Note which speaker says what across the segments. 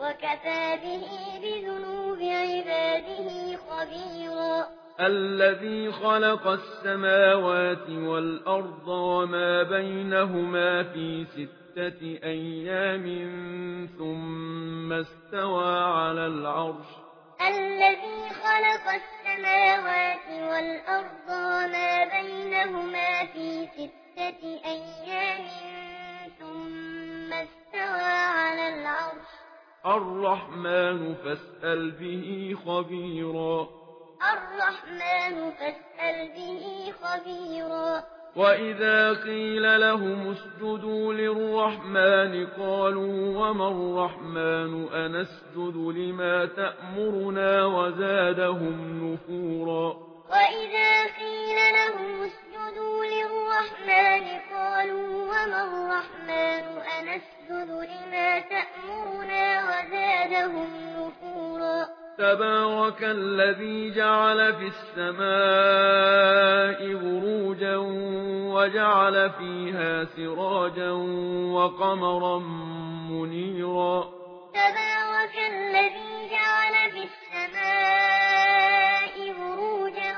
Speaker 1: وكفى به بذنوب عباده خبيرا.
Speaker 2: الذي خلق السماوات والأرض وما بينهما في ستة أيام ثم استوى على العرش.
Speaker 1: الذي خلق السماوات والأرض وما بينهما في ستة أيام ثم استوى
Speaker 2: الرحمن فاسأل به خبيرا.
Speaker 1: الرحمن فاسأل به خبيرا.
Speaker 2: وإذا قيل لهم اسجدوا للرحمن قالوا وما الرحمن أنسجد لما تأمرنا وزادهم نفورا.
Speaker 1: وإذا قيل لهم اسجدوا للرحمن قالوا وما الرحمن أنسجد لما تأمرنا لهم نفورا.
Speaker 2: تبارك الذي جعل في السماء بروجا وجعل فيها سراجا وقمرا منيرا.
Speaker 1: تبارك الذي جعل في السماء بروجا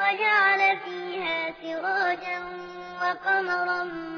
Speaker 1: وجعل فيها سراجا وقمرا منيرا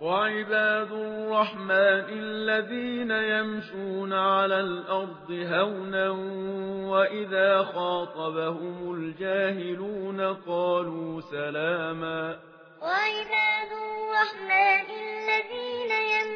Speaker 2: وعباد الرحمن الذين يمشون على الأرض هونا وإذا خاطبهم الجاهلون قالوا سلاما
Speaker 1: وعباد الرحمن الذين يمشون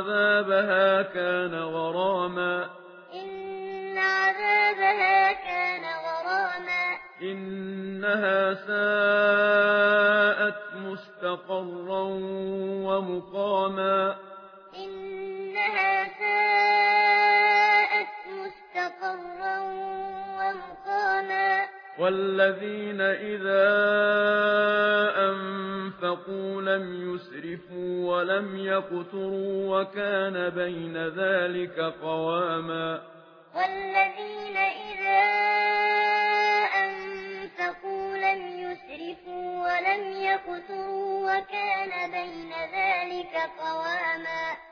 Speaker 2: عذابها كان غراما.
Speaker 1: إن عذابها كان غراما.
Speaker 2: إنها ساءت مستقرا ومقاما.
Speaker 1: إنها ساءت مستقرا ومقاما.
Speaker 2: والذين إذا أنفقوا لم يسرفوا ولم يقتروا وكان بين ذلك قواما
Speaker 1: والذين إذا أنفقوا لم يسرفوا ولم يقتروا وكان بين ذلك قواما